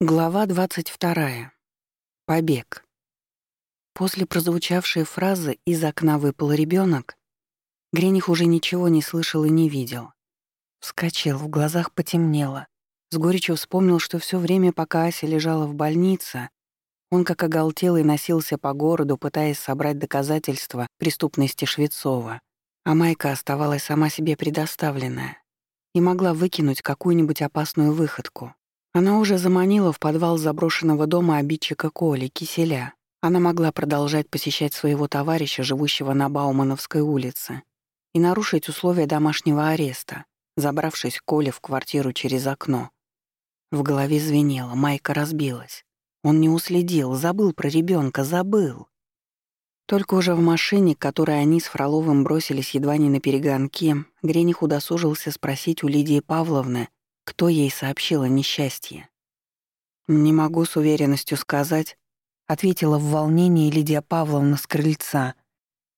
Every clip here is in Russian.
Глава 22. Побег. После прозвучавшей фразы «из окна выпал ребенок, Грених уже ничего не слышал и не видел. Вскочил, в глазах потемнело. С горечью вспомнил, что все время, пока Ася лежала в больнице, он как оголтелый носился по городу, пытаясь собрать доказательства преступности Швецова, а Майка оставалась сама себе предоставленная и могла выкинуть какую-нибудь опасную выходку. Она уже заманила в подвал заброшенного дома обидчика Коли, Киселя. Она могла продолжать посещать своего товарища, живущего на Баумановской улице, и нарушить условия домашнего ареста, забравшись Коле в квартиру через окно. В голове звенело, майка разбилась. Он не уследил, забыл про ребенка, забыл. Только уже в машине, к которой они с Фроловым бросились едва не на перегонке, Грених удосужился спросить у Лидии Павловны, кто ей сообщил о несчастье. «Не могу с уверенностью сказать», — ответила в волнении Лидия Павловна с крыльца.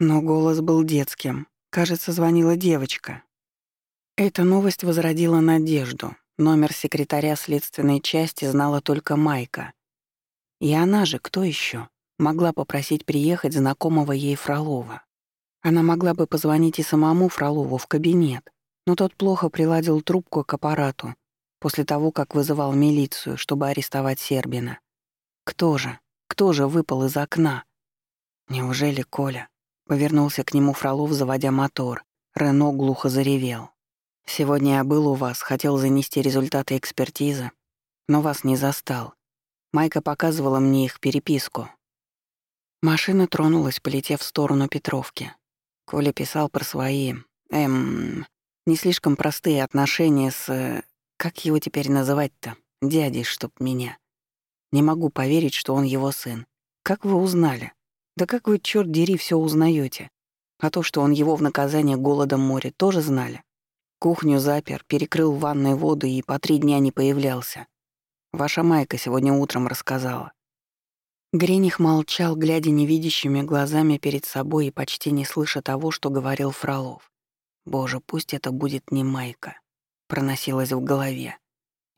Но голос был детским. Кажется, звонила девочка. Эта новость возродила надежду. Номер секретаря следственной части знала только Майка. И она же, кто еще, могла попросить приехать знакомого ей Фролова. Она могла бы позвонить и самому Фролову в кабинет, но тот плохо приладил трубку к аппарату после того, как вызывал милицию, чтобы арестовать Сербина. Кто же? Кто же выпал из окна? Неужели Коля? Повернулся к нему Фролов, заводя мотор. Рено глухо заревел. «Сегодня я был у вас, хотел занести результаты экспертизы, но вас не застал. Майка показывала мне их переписку». Машина тронулась, полетев в сторону Петровки. Коля писал про свои, эм, не слишком простые отношения с... Э, как его теперь называть-то? Дядей, чтоб меня. Не могу поверить, что он его сын. Как вы узнали? Да как вы, черт дери, все узнаете? А то, что он его в наказание голодом море, тоже знали. Кухню запер, перекрыл ванной воду и по три дня не появлялся. Ваша Майка сегодня утром рассказала. Грених молчал, глядя невидящими глазами перед собой и почти не слыша того, что говорил Фролов. Боже, пусть это будет не Майка. Проносилось в голове.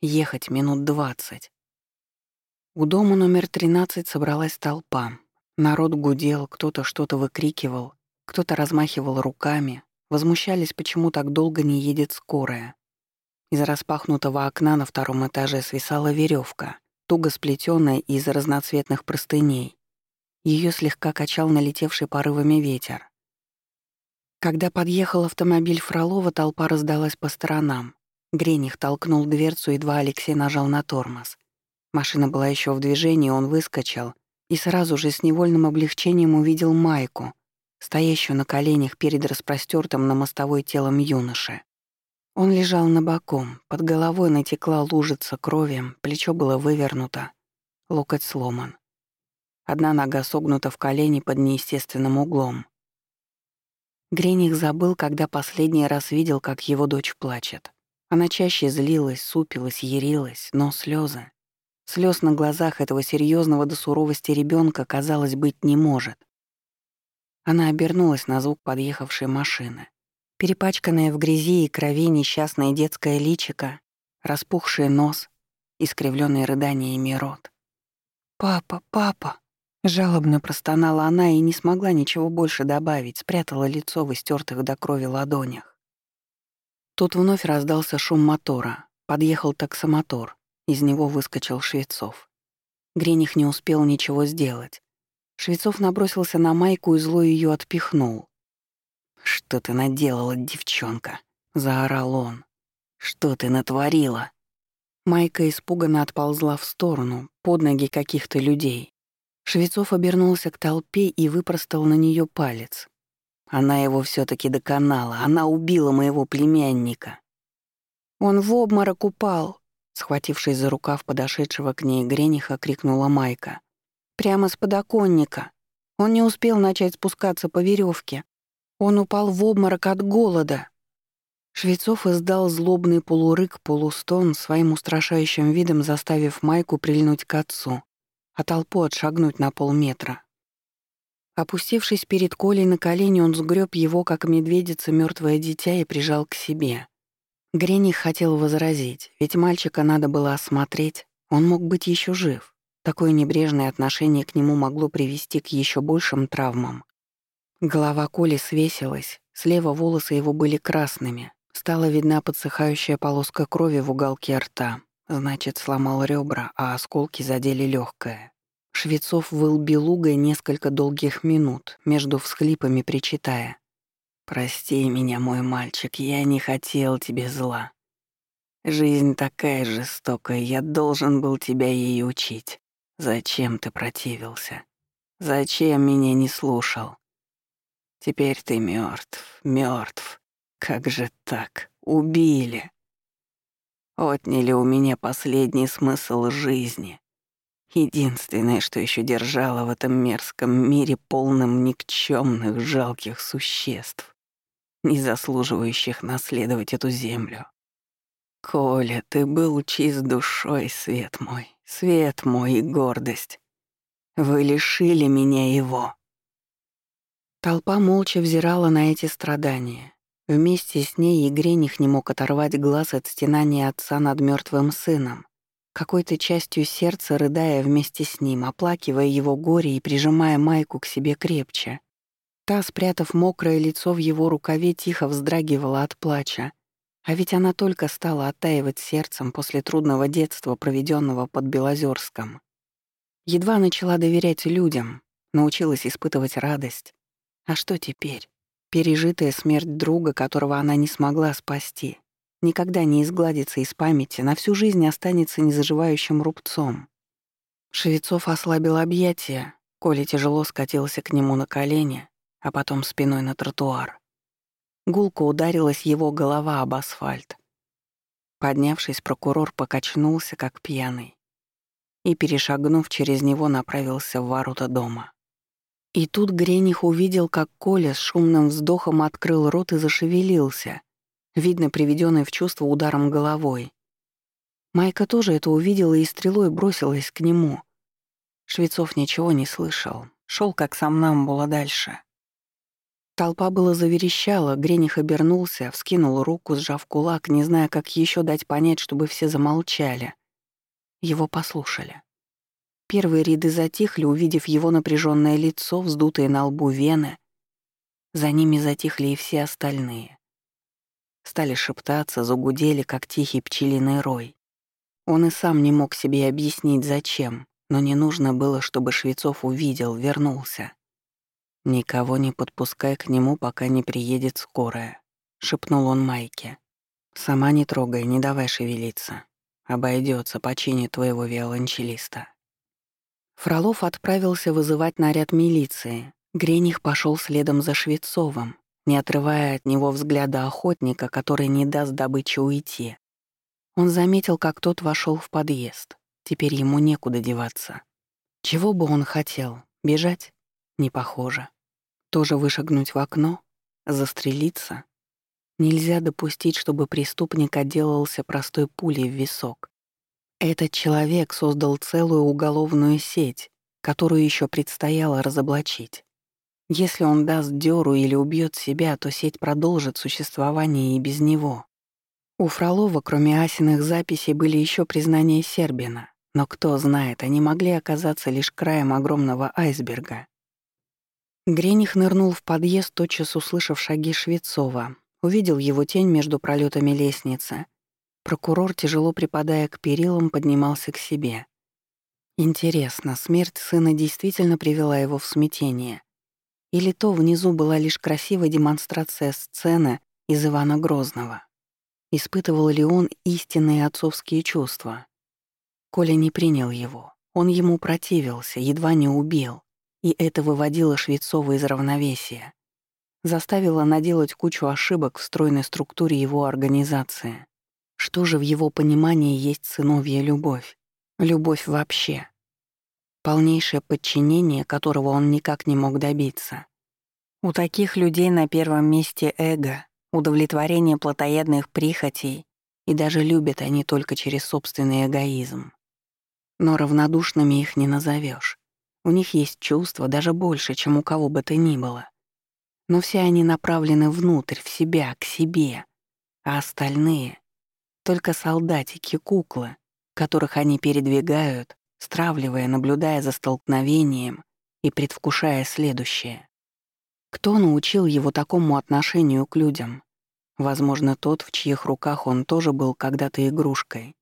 Ехать минут двадцать. У дома номер 13 собралась толпа. Народ гудел, кто-то что-то выкрикивал, кто-то размахивал руками. Возмущались, почему так долго не едет скорая. Из распахнутого окна на втором этаже свисала веревка, туго сплетенная из разноцветных простыней. Ее слегка качал налетевший порывами ветер. Когда подъехал автомобиль Фролова, толпа раздалась по сторонам. Грених толкнул дверцу, едва Алексей нажал на тормоз. Машина была еще в движении, он выскочил и сразу же с невольным облегчением увидел Майку, стоящую на коленях перед распростертым на мостовой телом юноши. Он лежал на боку, под головой натекла лужица крови, плечо было вывернуто, локоть сломан. Одна нога согнута в колени под неестественным углом. Грених забыл, когда последний раз видел, как его дочь плачет. Она чаще злилась, супилась, ярилась, но слезы. Слез на глазах этого серьезного до суровости ребенка, казалось, быть не может. Она обернулась на звук подъехавшей машины. Перепачканная в грязи и крови несчастное детское личико, распухший нос, искривленный рыданиями рот. «Папа, папа!» Жалобно простонала она и не смогла ничего больше добавить, спрятала лицо в истертых до крови ладонях. Тут вновь раздался шум мотора. Подъехал таксомотор. Из него выскочил Швецов. Грених не успел ничего сделать. Швецов набросился на майку и зло ее отпихнул. «Что ты наделала, девчонка?» — заорал он. «Что ты натворила?» Майка испуганно отползла в сторону, под ноги каких-то людей. Швецов обернулся к толпе и выпростал на нее палец. Она его все таки доконала, она убила моего племянника. «Он в обморок упал», — схватившись за рукав подошедшего к ней Грениха, крикнула Майка. «Прямо с подоконника. Он не успел начать спускаться по веревке. Он упал в обморок от голода». Швецов издал злобный полурык-полустон, своим устрашающим видом заставив Майку прильнуть к отцу а толпу отшагнуть на полметра. Опустившись перед Колей на колени, он сгреб его, как медведица, мертвое дитя и прижал к себе. Грених хотел возразить, ведь мальчика надо было осмотреть, Он мог быть еще жив. Такое небрежное отношение к нему могло привести к еще большим травмам. Голова Коли свесилась, слева волосы его были красными, стала видна подсыхающая полоска крови в уголке рта. Значит, сломал ребра, а осколки задели легкое. Швецов выл белугой несколько долгих минут, между всхлипами причитая. «Прости меня, мой мальчик, я не хотел тебе зла. Жизнь такая жестокая, я должен был тебя ей учить. Зачем ты противился? Зачем меня не слушал? Теперь ты мертв, мертв. Как же так? Убили. Отняли у меня последний смысл жизни. Единственное, что еще держало в этом мерзком мире полном никчемных, жалких существ, не заслуживающих наследовать эту землю. Коля, ты был чист душой, свет мой, свет мой и гордость. Вы лишили меня его. Толпа молча взирала на эти страдания. Вместе с ней Игрених не мог оторвать глаз от стенания отца над мертвым сыном, какой-то частью сердца рыдая вместе с ним, оплакивая его горе и прижимая майку к себе крепче. Та, спрятав мокрое лицо в его рукаве, тихо вздрагивала от плача, а ведь она только стала оттаивать сердцем после трудного детства, проведенного под Белозерском. Едва начала доверять людям, научилась испытывать радость. А что теперь? Пережитая смерть друга, которого она не смогла спасти, никогда не изгладится из памяти, на всю жизнь останется незаживающим рубцом. Швецов ослабил объятия, Коля тяжело скатился к нему на колени, а потом спиной на тротуар. Гулко ударилась его голова об асфальт. Поднявшись, прокурор покачнулся, как пьяный, и, перешагнув через него, направился в ворота дома. И тут Грених увидел, как Коля с шумным вздохом открыл рот и зашевелился, видно, приведенный в чувство ударом головой. Майка тоже это увидела и стрелой бросилась к нему. Швецов ничего не слышал, шел как сам намбула дальше. Толпа было заверещала, Грених обернулся, вскинул руку, сжав кулак, не зная, как еще дать понять, чтобы все замолчали. Его послушали. Первые ряды затихли, увидев его напряженное лицо, вздутые на лбу вены. За ними затихли и все остальные. Стали шептаться, загудели, как тихий пчелиный рой. Он и сам не мог себе объяснить, зачем, но не нужно было, чтобы Швецов увидел, вернулся. «Никого не подпускай к нему, пока не приедет скорая», — шепнул он Майке. «Сама не трогай, не давай шевелиться. Обойдется, починит твоего виолончелиста». Фролов отправился вызывать наряд милиции. Грених пошел следом за Швецовым, не отрывая от него взгляда охотника, который не даст добыче уйти. Он заметил, как тот вошел в подъезд. Теперь ему некуда деваться. Чего бы он хотел? Бежать? Не похоже. Тоже вышагнуть в окно? Застрелиться? Нельзя допустить, чтобы преступник отделался простой пулей в висок. Этот человек создал целую уголовную сеть, которую еще предстояло разоблачить. Если он даст дёру или убьет себя, то сеть продолжит существование и без него. У Фролова, кроме Асиных записей, были еще признания Сербина, но кто знает, они могли оказаться лишь краем огромного айсберга. Грених нырнул в подъезд, тотчас услышав шаги Швецова. Увидел его тень между пролетами лестницы. Прокурор, тяжело припадая к перилам, поднимался к себе. Интересно, смерть сына действительно привела его в смятение? Или то внизу была лишь красивая демонстрация сцены из Ивана Грозного? Испытывал ли он истинные отцовские чувства? Коля не принял его. Он ему противился, едва не убил. И это выводило Швецова из равновесия. Заставило наделать кучу ошибок в стройной структуре его организации. Что же в его понимании есть сыновья любовь? Любовь вообще. Полнейшее подчинение, которого он никак не мог добиться. У таких людей на первом месте эго, удовлетворение плотоядных прихотей, и даже любят они только через собственный эгоизм. Но равнодушными их не назовешь. У них есть чувства даже больше, чем у кого бы то ни было. Но все они направлены внутрь, в себя, к себе. А остальные — только солдатики, куклы, которых они передвигают, стравливая, наблюдая за столкновением и предвкушая следующее. Кто научил его такому отношению к людям? Возможно, тот, в чьих руках он тоже был когда-то игрушкой.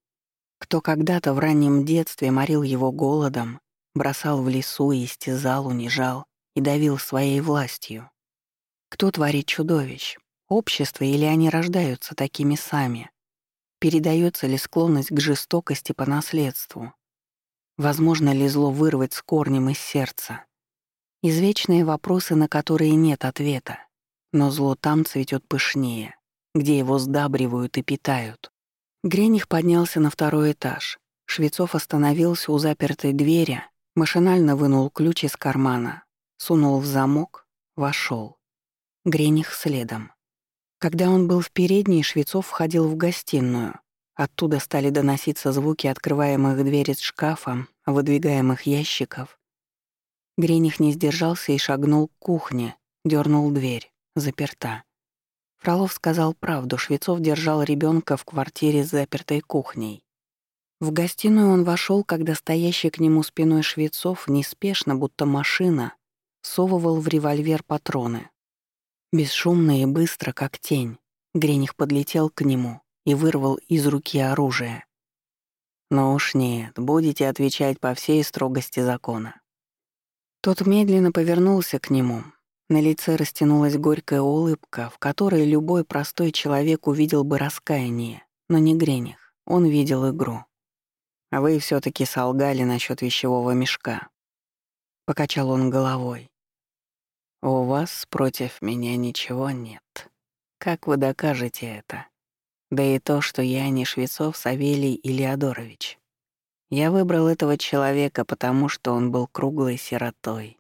Кто когда-то в раннем детстве морил его голодом, бросал в лесу и истязал, унижал и давил своей властью. Кто творит чудовищ? Общество или они рождаются такими сами? Передается ли склонность к жестокости по наследству? Возможно ли зло вырвать с корнем из сердца? Извечные вопросы, на которые нет ответа. Но зло там цветет пышнее, где его сдабривают и питают. Грених поднялся на второй этаж. Швецов остановился у запертой двери, машинально вынул ключ из кармана, сунул в замок, вошел. Грених следом. Когда он был в передней, Швецов входил в гостиную. Оттуда стали доноситься звуки открываемых дверей шкафа, выдвигаемых ящиков. Грених не сдержался и шагнул к кухне, дернул дверь, заперта. Фролов сказал правду, Швецов держал ребенка в квартире с запертой кухней. В гостиную он вошел, когда стоящий к нему спиной Швецов неспешно, будто машина, совывал в револьвер патроны. Бесшумно и быстро, как тень, Грених подлетел к нему и вырвал из руки оружие. «Но уж нет, будете отвечать по всей строгости закона». Тот медленно повернулся к нему. На лице растянулась горькая улыбка, в которой любой простой человек увидел бы раскаяние, но не Грених, он видел игру. «А вы все таки солгали насчет вещевого мешка», — покачал он головой. «У вас против меня ничего нет. Как вы докажете это? Да и то, что я не Швецов Савелий Илиадорович. Я выбрал этого человека, потому что он был круглой сиротой.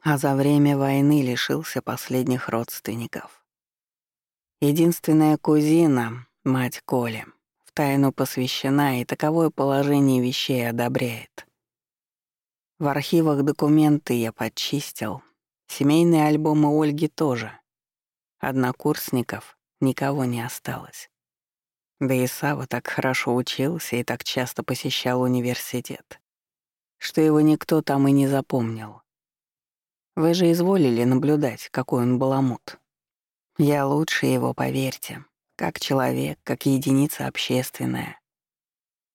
А за время войны лишился последних родственников. Единственная кузина, мать Коли, тайну посвящена и таковое положение вещей одобряет. В архивах документы я подчистил, Семейные альбомы Ольги тоже. Однокурсников никого не осталось. Да и Сава так хорошо учился и так часто посещал университет, что его никто там и не запомнил. Вы же изволили наблюдать, какой он баламут. Я лучше его, поверьте, как человек, как единица общественная.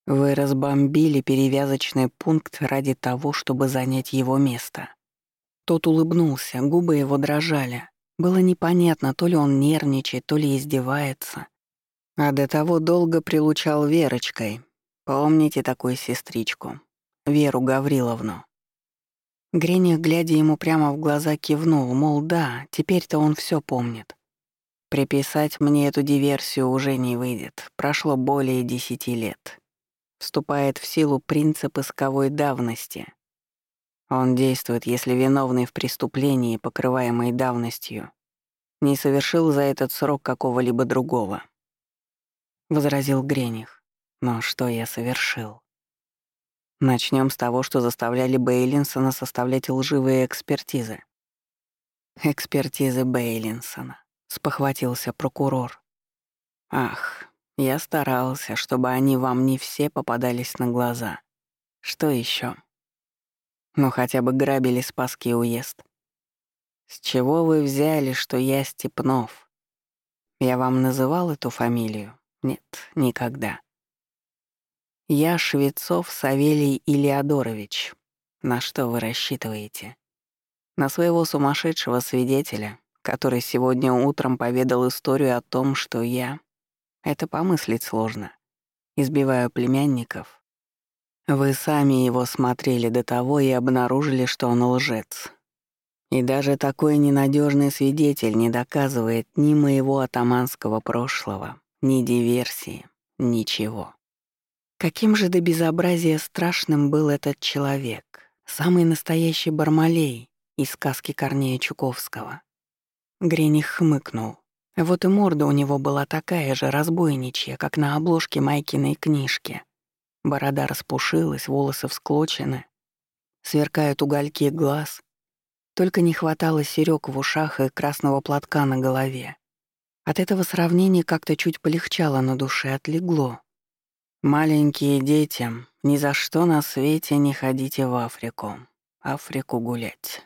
Вы разбомбили перевязочный пункт ради того, чтобы занять его место. Тот улыбнулся, губы его дрожали. Было непонятно, то ли он нервничает, то ли издевается. А до того долго прилучал Верочкой. Помните такую сестричку? Веру Гавриловну. Грених, глядя ему прямо в глаза, кивнул, мол, да, теперь-то он все помнит. Приписать мне эту диверсию уже не выйдет. Прошло более десяти лет. Вступает в силу принцип исковой давности. Он действует, если виновный в преступлении, покрываемой давностью, не совершил за этот срок какого-либо другого. Возразил Грених. Но что я совершил? Начнем с того, что заставляли Бейлинсона составлять лживые экспертизы. Экспертизы Бейлинсона, спохватился прокурор. Ах, я старался, чтобы они вам не все попадались на глаза. Что еще? Ну хотя бы грабили Спасский уезд. С чего вы взяли, что я Степнов? Я вам называл эту фамилию? Нет, никогда. Я Швецов Савелий Илиадорович. На что вы рассчитываете? На своего сумасшедшего свидетеля, который сегодня утром поведал историю о том, что я... Это помыслить сложно. Избиваю племянников, вы сами его смотрели до того и обнаружили, что он лжец. И даже такой ненадежный свидетель не доказывает ни моего атаманского прошлого, ни диверсии, ничего. Каким же до безобразия страшным был этот человек, самый настоящий Бармалей из сказки Корнея Чуковского. Грених хмыкнул. Вот и морда у него была такая же разбойничья, как на обложке Майкиной книжки — Борода распушилась, волосы всклочены, сверкают угольки глаз. Только не хватало серёг в ушах и красного платка на голове. От этого сравнения как-то чуть полегчало на душе, отлегло. «Маленькие дети, ни за что на свете не ходите в Африку. Африку гулять».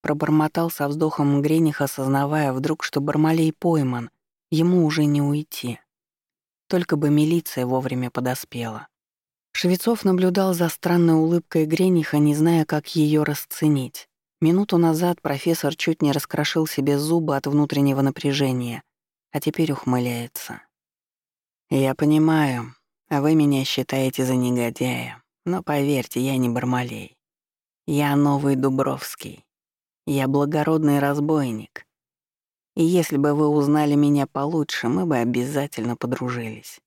Пробормотал со вздохом Грених, осознавая вдруг, что Бармалей пойман, ему уже не уйти. Только бы милиция вовремя подоспела. Швецов наблюдал за странной улыбкой Грениха, не зная, как ее расценить. Минуту назад профессор чуть не раскрошил себе зубы от внутреннего напряжения, а теперь ухмыляется. «Я понимаю, вы меня считаете за негодяя, но поверьте, я не Бармалей. Я новый Дубровский. Я благородный разбойник. И если бы вы узнали меня получше, мы бы обязательно подружились.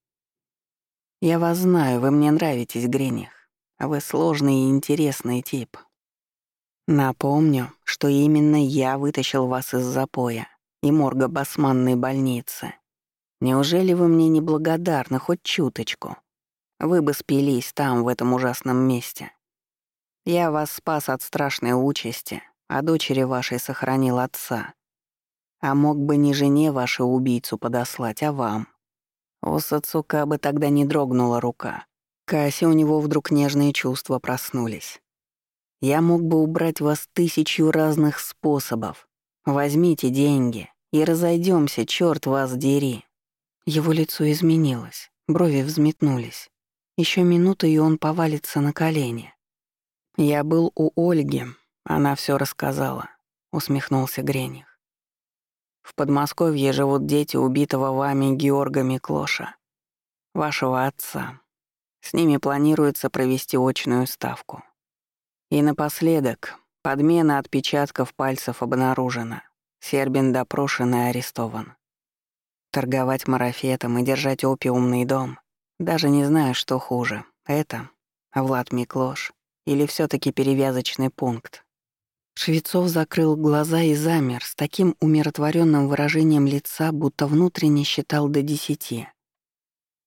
Я вас знаю, вы мне нравитесь, Грених. Вы сложный и интересный тип. Напомню, что именно я вытащил вас из запоя и морга басманной больницы. Неужели вы мне не благодарны хоть чуточку? Вы бы спились там, в этом ужасном месте. Я вас спас от страшной участи, а дочери вашей сохранил отца. А мог бы не жене вашу убийцу подослать, а вам. У Сацука бы тогда не дрогнула рука. Кассе у него вдруг нежные чувства проснулись. Я мог бы убрать вас тысячу разных способов. Возьмите деньги и разойдемся, черт вас дери. Его лицо изменилось, брови взметнулись. Еще минута, и он повалится на колени. «Я был у Ольги, она все рассказала», — усмехнулся Грених. «В Подмосковье живут дети убитого вами Георга Миклоша, вашего отца. С ними планируется провести очную ставку. И напоследок, подмена отпечатков пальцев обнаружена. Сербин допрошен и арестован. Торговать марафетом и держать опиумный дом. Даже не знаю, что хуже. Это Влад Миклош или все таки перевязочный пункт. Швецов закрыл глаза и замер с таким умиротворенным выражением лица, будто внутренне считал до десяти.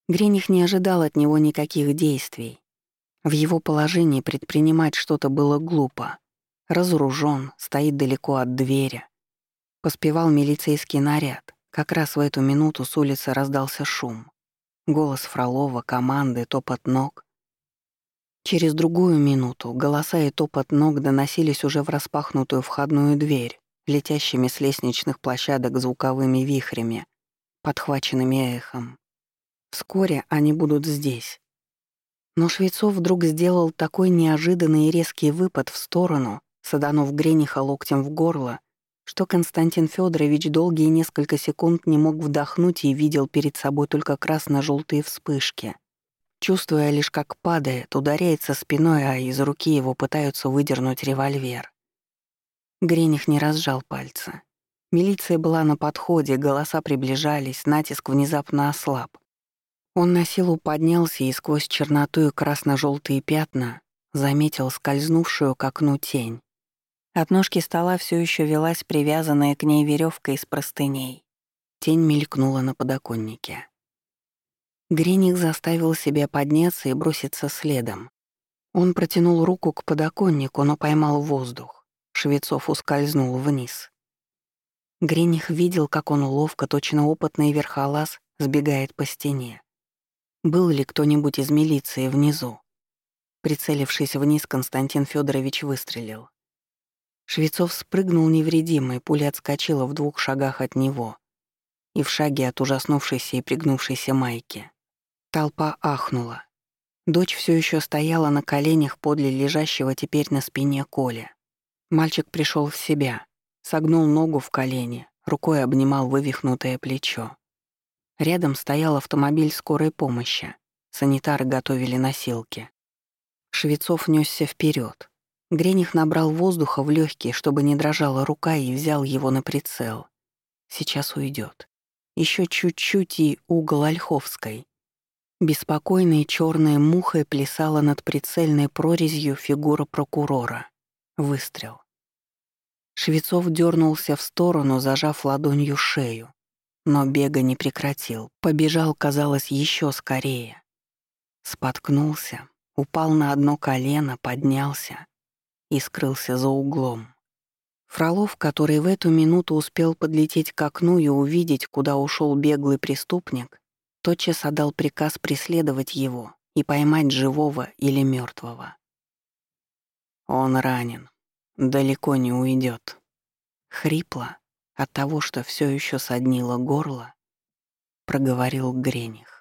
Грених не ожидал от него никаких действий. В его положении предпринимать что-то было глупо. Разоружен, стоит далеко от двери. Поспевал милицейский наряд. Как раз в эту минуту с улицы раздался шум. Голос Фролова, команды, топот ног. Через другую минуту голоса и топот ног доносились уже в распахнутую входную дверь, летящими с лестничных площадок звуковыми вихрями, подхваченными эхом. Вскоре они будут здесь. Но Швецов вдруг сделал такой неожиданный и резкий выпад в сторону, саданув Грениха локтем в горло, что Константин Федорович долгие несколько секунд не мог вдохнуть и видел перед собой только красно-желтые вспышки. Чувствуя лишь, как падает, ударяется спиной, а из руки его пытаются выдернуть револьвер. Грених не разжал пальца. Милиция была на подходе, голоса приближались, натиск внезапно ослаб. Он на силу поднялся и сквозь черноту и красно-желтые пятна заметил скользнувшую к окну тень. От ножки стола все еще велась привязанная к ней веревка из простыней. Тень мелькнула на подоконнике. Гриник заставил себя подняться и броситься следом. Он протянул руку к подоконнику, но поймал воздух. Швецов ускользнул вниз. Гриних видел, как он ловко, точно опытный верхолаз, сбегает по стене. Был ли кто-нибудь из милиции внизу? Прицелившись вниз, Константин Федорович выстрелил. Швецов спрыгнул невредимый, пуля отскочила в двух шагах от него и в шаге от ужаснувшейся и пригнувшейся майки. Толпа ахнула. Дочь все еще стояла на коленях подле лежащего теперь на спине Коля. Мальчик пришел в себя, согнул ногу в колени, рукой обнимал вывихнутое плечо. Рядом стоял автомобиль скорой помощи. Санитары готовили носилки. Швецов несся вперед, Грених набрал воздуха в легкие, чтобы не дрожала рука, и взял его на прицел. Сейчас уйдет. Еще чуть-чуть и угол Ольховской. Беспокойной черной мухой плясала над прицельной прорезью фигура прокурора. Выстрел. Швецов дернулся в сторону, зажав ладонью шею. Но бега не прекратил. Побежал, казалось, еще скорее. Споткнулся, упал на одно колено, поднялся и скрылся за углом. Фролов, который в эту минуту успел подлететь к окну и увидеть, куда ушел беглый преступник, тотчас отдал приказ преследовать его и поймать живого или мертвого. Он ранен, далеко не уйдет. Хрипло от того, что все еще соднило горло, проговорил Грених.